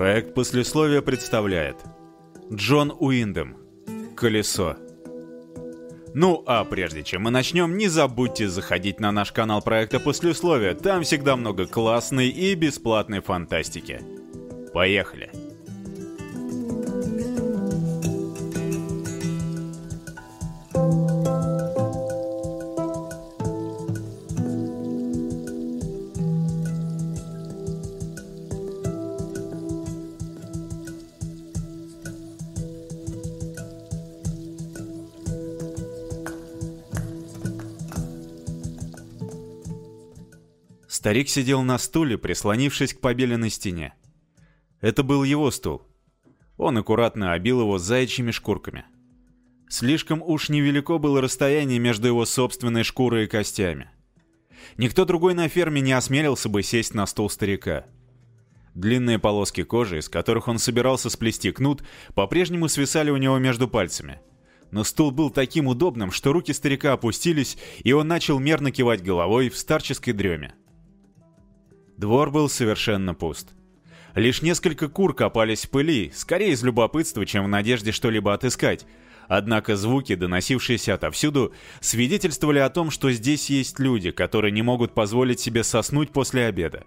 Проект послесловия представляет Джон Уиндем Колесо Ну а прежде чем мы начнем, не забудьте заходить на наш канал проекта послесловия, там всегда много классной и бесплатной фантастики. Поехали! Старик сидел на стуле, прислонившись к побеленной стене. Это был его стул. Он аккуратно обил его заячьими шкурками. Слишком уж невелико было расстояние между его собственной шкурой и костями. Никто другой на ферме не осмелился бы сесть на стул старика. Длинные полоски кожи, из которых он собирался сплести кнут, по-прежнему свисали у него между пальцами. Но стул был таким удобным, что руки старика опустились, и он начал мерно кивать головой в старческой дреме. Двор был совершенно пуст. Лишь несколько кур копались в пыли, скорее из любопытства, чем в надежде что-либо отыскать. Однако звуки, доносившиеся отовсюду, свидетельствовали о том, что здесь есть люди, которые не могут позволить себе соснуть после обеда.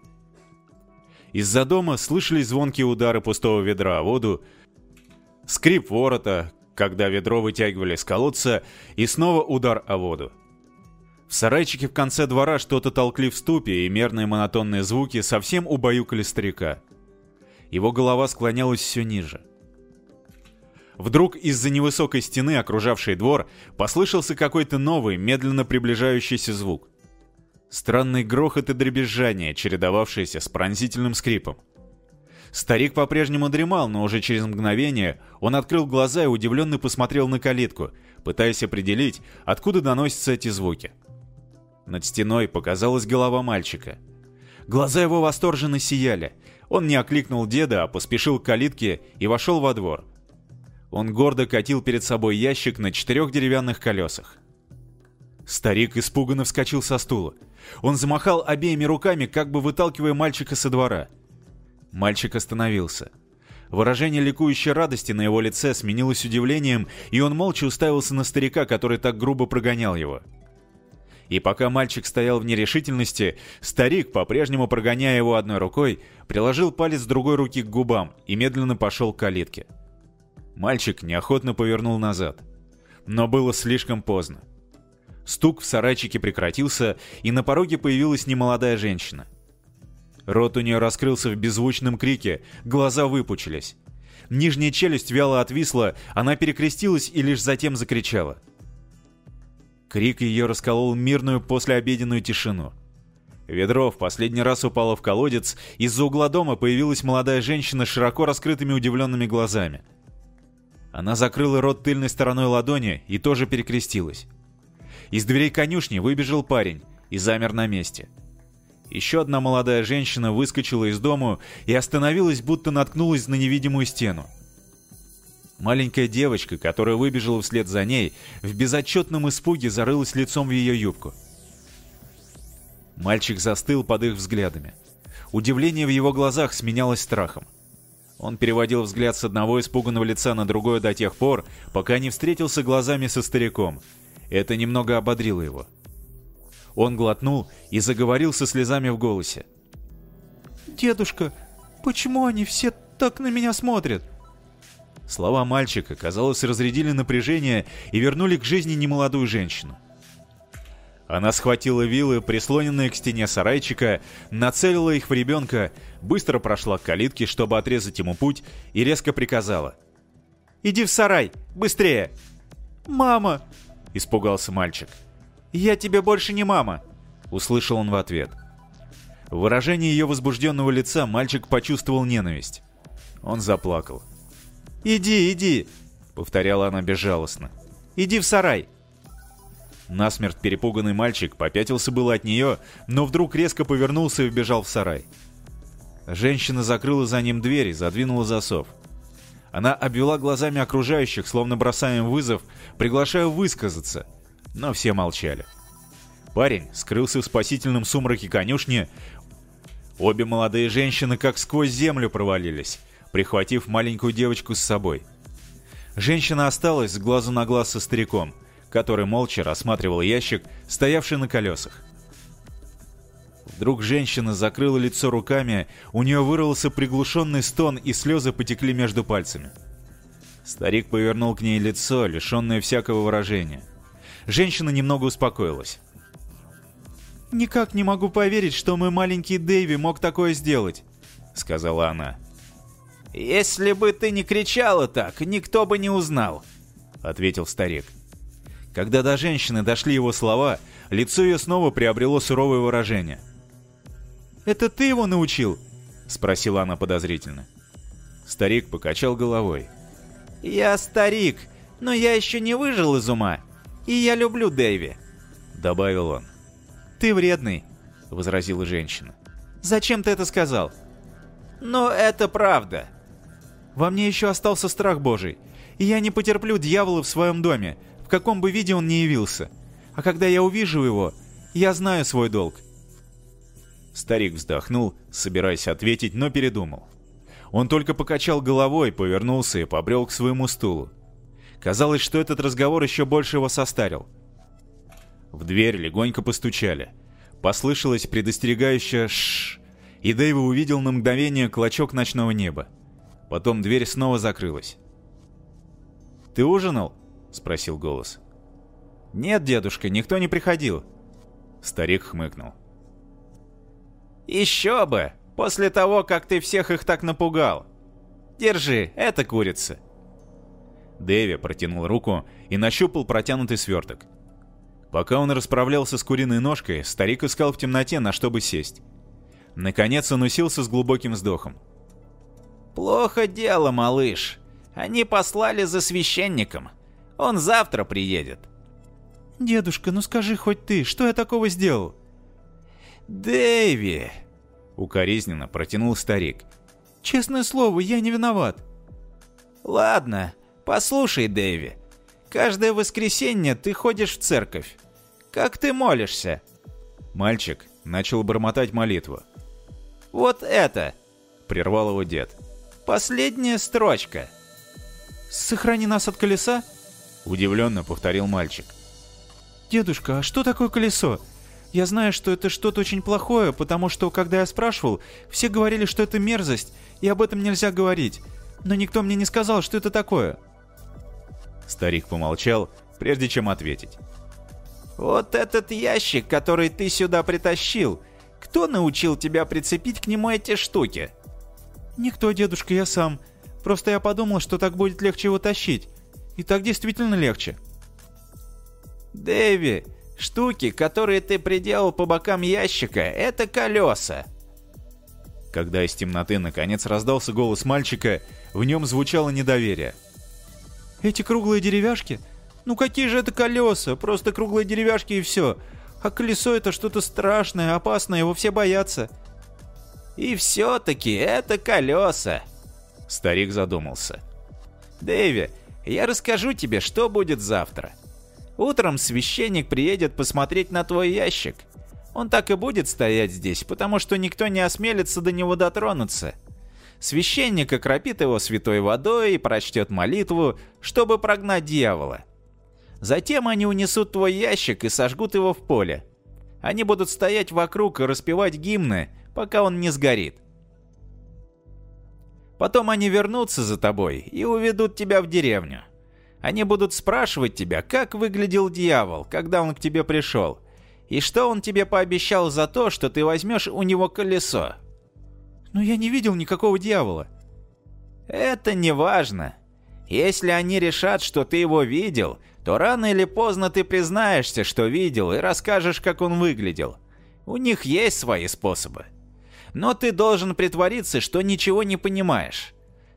Из-за дома слышались звонкие удары пустого ведра о воду, скрип ворота, когда ведро вытягивали с колодца, и снова удар о воду. В сарайчике в конце двора что-то толкли в ступе, и мерные монотонные звуки совсем убаюкали старика. Его голова склонялась все ниже. Вдруг из-за невысокой стены, окружавшей двор, послышался какой-то новый, медленно приближающийся звук. Странный грохот и дребезжание, чередовавшиеся с пронзительным скрипом. Старик по-прежнему дремал, но уже через мгновение он открыл глаза и удивленно посмотрел на калитку, пытаясь определить, откуда доносятся эти звуки. Над стеной показалась голова мальчика. Глаза его восторженно сияли. Он не окликнул деда, а поспешил к калитке и вошел во двор. Он гордо катил перед собой ящик на четырех деревянных колесах. Старик испуганно вскочил со стула. Он замахал обеими руками, как бы выталкивая мальчика со двора. Мальчик остановился. Выражение ликующей радости на его лице сменилось удивлением, и он молча уставился на старика, который так грубо прогонял его. И пока мальчик стоял в нерешительности, старик, по-прежнему прогоняя его одной рукой, приложил палец другой руки к губам и медленно пошел к калитке. Мальчик неохотно повернул назад. Но было слишком поздно. Стук в сарайчике прекратился, и на пороге появилась немолодая женщина. Рот у нее раскрылся в беззвучном крике, глаза выпучились. Нижняя челюсть вяло отвисла, она перекрестилась и лишь затем закричала — Крик ее расколол мирную послеобеденную тишину. Ведро в последний раз упало в колодец, из-за угла дома появилась молодая женщина с широко раскрытыми удивленными глазами. Она закрыла рот тыльной стороной ладони и тоже перекрестилась. Из дверей конюшни выбежал парень и замер на месте. Еще одна молодая женщина выскочила из дому и остановилась, будто наткнулась на невидимую стену. Маленькая девочка, которая выбежала вслед за ней, в безотчетном испуге зарылась лицом в ее юбку. Мальчик застыл под их взглядами. Удивление в его глазах сменялось страхом. Он переводил взгляд с одного испуганного лица на другое до тех пор, пока не встретился глазами со стариком. Это немного ободрило его. Он глотнул и заговорил со слезами в голосе. «Дедушка, почему они все так на меня смотрят? Слова мальчика, казалось, разрядили напряжение и вернули к жизни немолодую женщину. Она схватила вилы, прислоненные к стене сарайчика, нацелила их в ребенка, быстро прошла к калитке, чтобы отрезать ему путь, и резко приказала. «Иди в сарай! Быстрее!» «Мама!» — испугался мальчик. «Я тебе больше не мама!» — услышал он в ответ. В выражении ее возбужденного лица мальчик почувствовал ненависть. Он заплакал. «Иди, иди!» — повторяла она безжалостно. «Иди в сарай!» Насмерть перепуганный мальчик попятился было от нее, но вдруг резко повернулся и вбежал в сарай. Женщина закрыла за ним дверь и задвинула засов. Она обвела глазами окружающих, словно бросая им вызов, приглашая высказаться, но все молчали. Парень скрылся в спасительном сумраке конюшни. Обе молодые женщины как сквозь землю провалились — прихватив маленькую девочку с собой. Женщина осталась с глазу на глаз со стариком, который молча рассматривал ящик, стоявший на колесах. Вдруг женщина закрыла лицо руками, у нее вырвался приглушенный стон, и слезы потекли между пальцами. Старик повернул к ней лицо, лишенное всякого выражения. Женщина немного успокоилась. «Никак не могу поверить, что мой маленький Дэйви мог такое сделать», — сказала она. «Если бы ты не кричала так, никто бы не узнал», — ответил старик. Когда до женщины дошли его слова, лицо ее снова приобрело суровое выражение. «Это ты его научил?» — спросила она подозрительно. Старик покачал головой. «Я старик, но я еще не выжил из ума, и я люблю Дэви», — добавил он. «Ты вредный», — возразила женщина. «Зачем ты это сказал?» «Но это правда». «Во мне еще остался страх Божий, и я не потерплю дьявола в своем доме, в каком бы виде он ни явился. А когда я увижу его, я знаю свой долг». Старик вздохнул, собираясь ответить, но передумал. Он только покачал головой, повернулся и побрел к своему стулу. Казалось, что этот разговор еще больше его состарил. В дверь легонько постучали. Послышалось предостерегающее «шшш», и Дэйва увидел на мгновение клочок ночного неба. Потом дверь снова закрылась. «Ты ужинал?» — спросил голос. «Нет, дедушка, никто не приходил». Старик хмыкнул. «Еще бы! После того, как ты всех их так напугал. Держи, это курица. Дэви протянул руку и нащупал протянутый сверток. Пока он расправлялся с куриной ножкой, старик искал в темноте, на что бы сесть. Наконец он уселся с глубоким вздохом. «Плохо дело, малыш. Они послали за священником. Он завтра приедет». «Дедушка, ну скажи хоть ты, что я такого сделал?» «Дэви!» Укоризненно протянул старик. «Честное слово, я не виноват». «Ладно, послушай, Дэви. Каждое воскресенье ты ходишь в церковь. Как ты молишься?» Мальчик начал бормотать молитву. «Вот это!» — прервал его дед. «Последняя строчка». «Сохрани нас от колеса?» — удивленно повторил мальчик. «Дедушка, а что такое колесо? Я знаю, что это что-то очень плохое, потому что, когда я спрашивал, все говорили, что это мерзость, и об этом нельзя говорить. Но никто мне не сказал, что это такое. Старик помолчал, прежде чем ответить. «Вот этот ящик, который ты сюда притащил, кто научил тебя прицепить к нему эти штуки?» «Никто, дедушка, я сам. Просто я подумал, что так будет легче его тащить. И так действительно легче». «Дэви, Штуки, которые ты приделал по бокам ящика, это колеса. Когда из темноты наконец раздался голос мальчика, в нем звучало недоверие. «Эти круглые деревяшки? Ну какие же это колеса? Просто круглые деревяшки и все. А колесо это что-то страшное, опасное, его все боятся». «И все-таки это колеса!» Старик задумался. «Дэви, я расскажу тебе, что будет завтра. Утром священник приедет посмотреть на твой ящик. Он так и будет стоять здесь, потому что никто не осмелится до него дотронуться. Священник окропит его святой водой и прочтет молитву, чтобы прогнать дьявола. Затем они унесут твой ящик и сожгут его в поле. Они будут стоять вокруг и распевать гимны, пока он не сгорит. Потом они вернутся за тобой и уведут тебя в деревню. Они будут спрашивать тебя, как выглядел дьявол, когда он к тебе пришел, и что он тебе пообещал за то, что ты возьмешь у него колесо. Но я не видел никакого дьявола. Это не важно. Если они решат, что ты его видел, то рано или поздно ты признаешься, что видел, и расскажешь, как он выглядел. У них есть свои способы. Но ты должен притвориться, что ничего не понимаешь.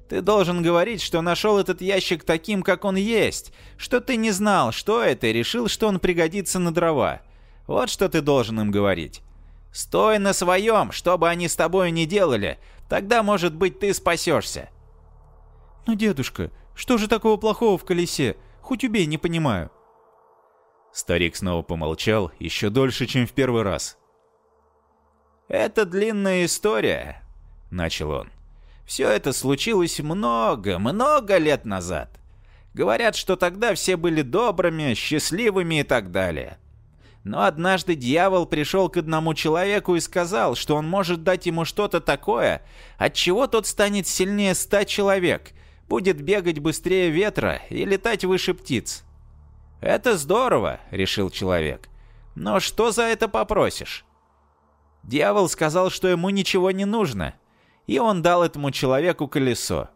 Ты должен говорить, что нашел этот ящик таким, как он есть, что ты не знал, что это, и решил, что он пригодится на дрова. Вот что ты должен им говорить. Стой на своем, что бы они с тобой ни делали, тогда, может быть, ты спасешься. Ну, дедушка, что же такого плохого в колесе? Хоть убей, не понимаю. Старик снова помолчал, еще дольше, чем в первый раз. «Это длинная история», — начал он. Все это случилось много, много лет назад. Говорят, что тогда все были добрыми, счастливыми и так далее. Но однажды дьявол пришел к одному человеку и сказал, что он может дать ему что-то такое, от чего тот станет сильнее ста человек, будет бегать быстрее ветра и летать выше птиц. «Это здорово», — решил человек. «Но что за это попросишь?» Дьявол сказал, что ему ничего не нужно, и он дал этому человеку колесо.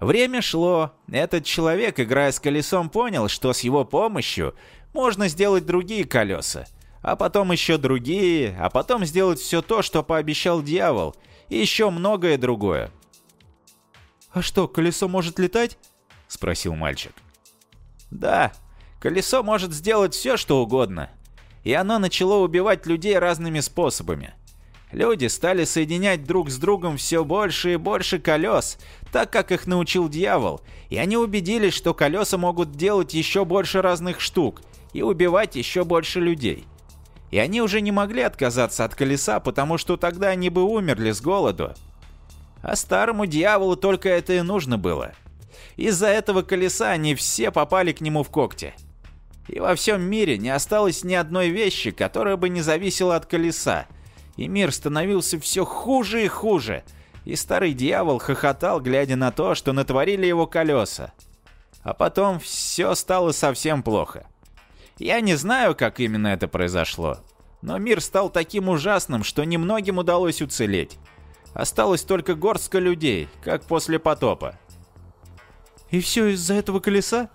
Время шло. Этот человек, играя с колесом, понял, что с его помощью можно сделать другие колеса, а потом еще другие, а потом сделать все то, что пообещал дьявол, и еще многое другое. «А что, колесо может летать?» — спросил мальчик. «Да, колесо может сделать все, что угодно. И оно начало убивать людей разными способами. Люди стали соединять друг с другом все больше и больше колес, так как их научил дьявол, и они убедились, что колеса могут делать еще больше разных штук и убивать еще больше людей. И они уже не могли отказаться от колеса, потому что тогда они бы умерли с голоду. А старому дьяволу только это и нужно было. Из-за этого колеса они все попали к нему в когти. И во всем мире не осталось ни одной вещи, которая бы не зависела от колеса, и мир становился все хуже и хуже, и старый дьявол хохотал, глядя на то, что натворили его колеса. А потом все стало совсем плохо. Я не знаю, как именно это произошло, но мир стал таким ужасным, что немногим удалось уцелеть. Осталось только горстка людей, как после потопа. «И все из-за этого колеса?»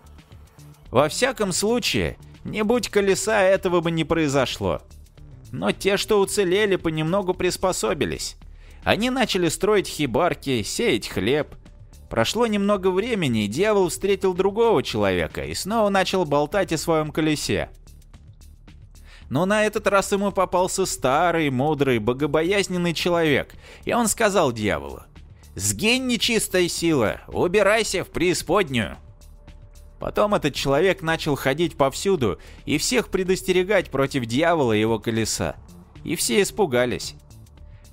Во всяком случае, не будь колеса, этого бы не произошло. Но те, что уцелели, понемногу приспособились. Они начали строить хибарки, сеять хлеб. Прошло немного времени, и дьявол встретил другого человека и снова начал болтать о своем колесе. Но на этот раз ему попался старый, мудрый, богобоязненный человек, и он сказал дьяволу, «Сгинь, нечистая сила, убирайся в преисподнюю». Потом этот человек начал ходить повсюду и всех предостерегать против дьявола и его колеса. И все испугались.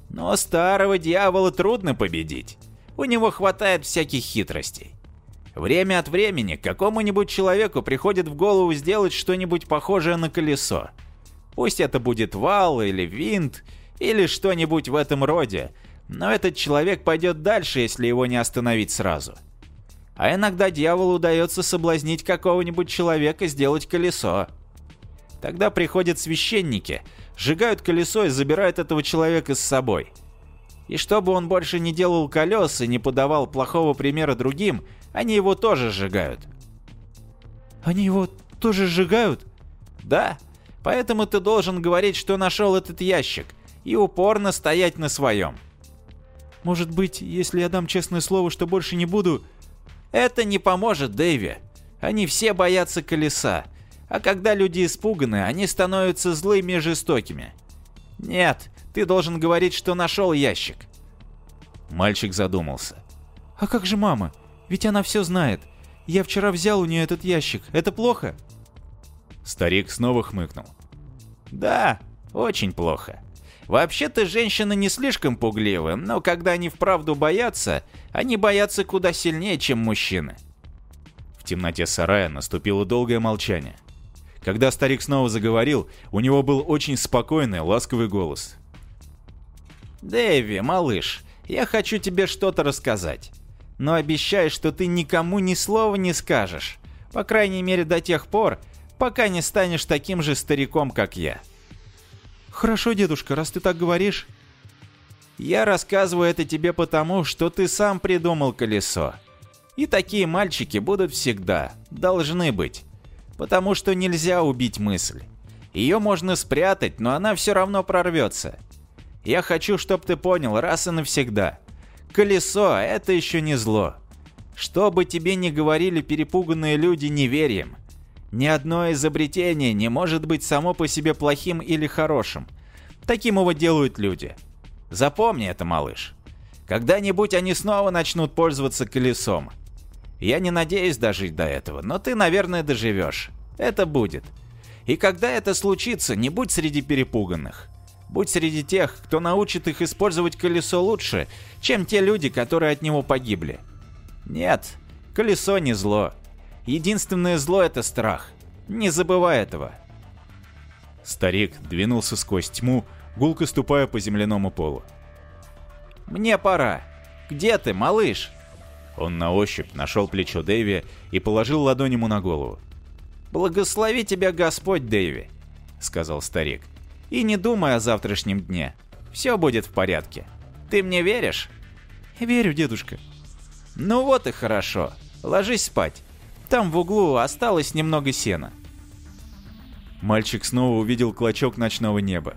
Но старого дьявола трудно победить. У него хватает всяких хитростей. Время от времени какому-нибудь человеку приходит в голову сделать что-нибудь похожее на колесо. Пусть это будет вал или винт, или что-нибудь в этом роде, но этот человек пойдет дальше, если его не остановить сразу. А иногда дьяволу удается соблазнить какого-нибудь человека сделать колесо. Тогда приходят священники, сжигают колесо и забирают этого человека с собой. И чтобы он больше не делал колес и не подавал плохого примера другим, они его тоже сжигают. Они его тоже сжигают? Да. Поэтому ты должен говорить, что нашел этот ящик, и упорно стоять на своем. Может быть, если я дам честное слово, что больше не буду, это не поможет Дэйви. Они все боятся колеса. А когда люди испуганы, они становятся злыми и жестокими. Нет, ты должен говорить, что нашел ящик. Мальчик задумался. А как же мама? Ведь она все знает. Я вчера взял у нее этот ящик. Это плохо? Старик снова хмыкнул. Да, очень плохо. Вообще-то женщины не слишком пугливы, но когда они вправду боятся, они боятся куда сильнее, чем мужчины. В темноте сарая наступило долгое молчание. Когда старик снова заговорил, у него был очень спокойный, ласковый голос. «Дэви, малыш, я хочу тебе что-то рассказать. Но обещай, что ты никому ни слова не скажешь. По крайней мере до тех пор, пока не станешь таким же стариком, как я». «Хорошо, дедушка, раз ты так говоришь». «Я рассказываю это тебе потому, что ты сам придумал колесо. И такие мальчики будут всегда, должны быть. Потому что нельзя убить мысль. Ее можно спрятать, но она все равно прорвется. Я хочу, чтобы ты понял раз и навсегда. Колесо — это еще не зло. Что бы тебе ни говорили перепуганные люди, не верим. Ни одно изобретение не может быть само по себе плохим или хорошим. Таким его делают люди. Запомни это, малыш. Когда-нибудь они снова начнут пользоваться колесом. Я не надеюсь дожить до этого, но ты, наверное, доживешь. Это будет. И когда это случится, не будь среди перепуганных. Будь среди тех, кто научит их использовать колесо лучше, чем те люди, которые от него погибли. Нет, колесо не зло. Единственное зло — это страх. Не забывай этого. Старик двинулся сквозь тьму, гулко ступая по земляному полу. «Мне пора. Где ты, малыш?» Он на ощупь нашел плечо Дэви и положил ладонь ему на голову. «Благослови тебя Господь, Дэви», — сказал старик. «И не думай о завтрашнем дне. Все будет в порядке. Ты мне веришь?» «Верю, дедушка». «Ну вот и хорошо. Ложись спать. Там в углу осталось немного сена». Мальчик снова увидел клочок ночного неба.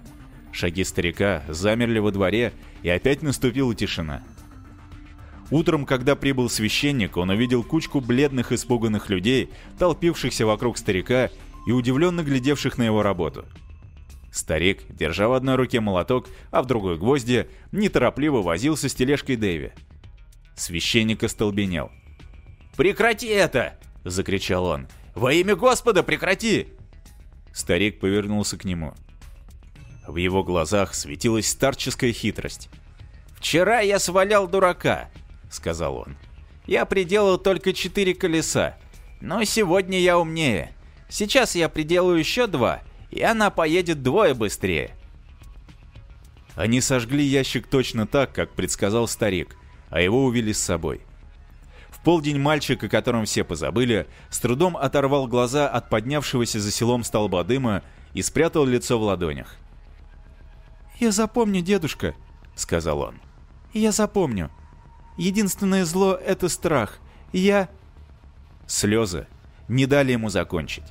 Шаги старика замерли во дворе, и опять наступила тишина. Утром, когда прибыл священник, он увидел кучку бледных испуганных людей, толпившихся вокруг старика и удивленно глядевших на его работу. Старик, держа в одной руке молоток, а в другой гвозди, неторопливо возился с тележкой Дэви. Священник остолбенел. «Прекрати это!» — закричал он. «Во имя Господа прекрати!» Старик повернулся к нему. В его глазах светилась старческая хитрость. «Вчера я свалял дурака», — сказал он. «Я приделал только четыре колеса, но сегодня я умнее. Сейчас я приделаю еще два, и она поедет двое быстрее». Они сожгли ящик точно так, как предсказал старик, а его увели с собой. В полдень мальчик, о котором все позабыли, с трудом оторвал глаза от поднявшегося за селом столба дыма и спрятал лицо в ладонях. «Я запомню, дедушка», — сказал он. «Я запомню. Единственное зло — это страх. Я...» Слезы не дали ему закончить.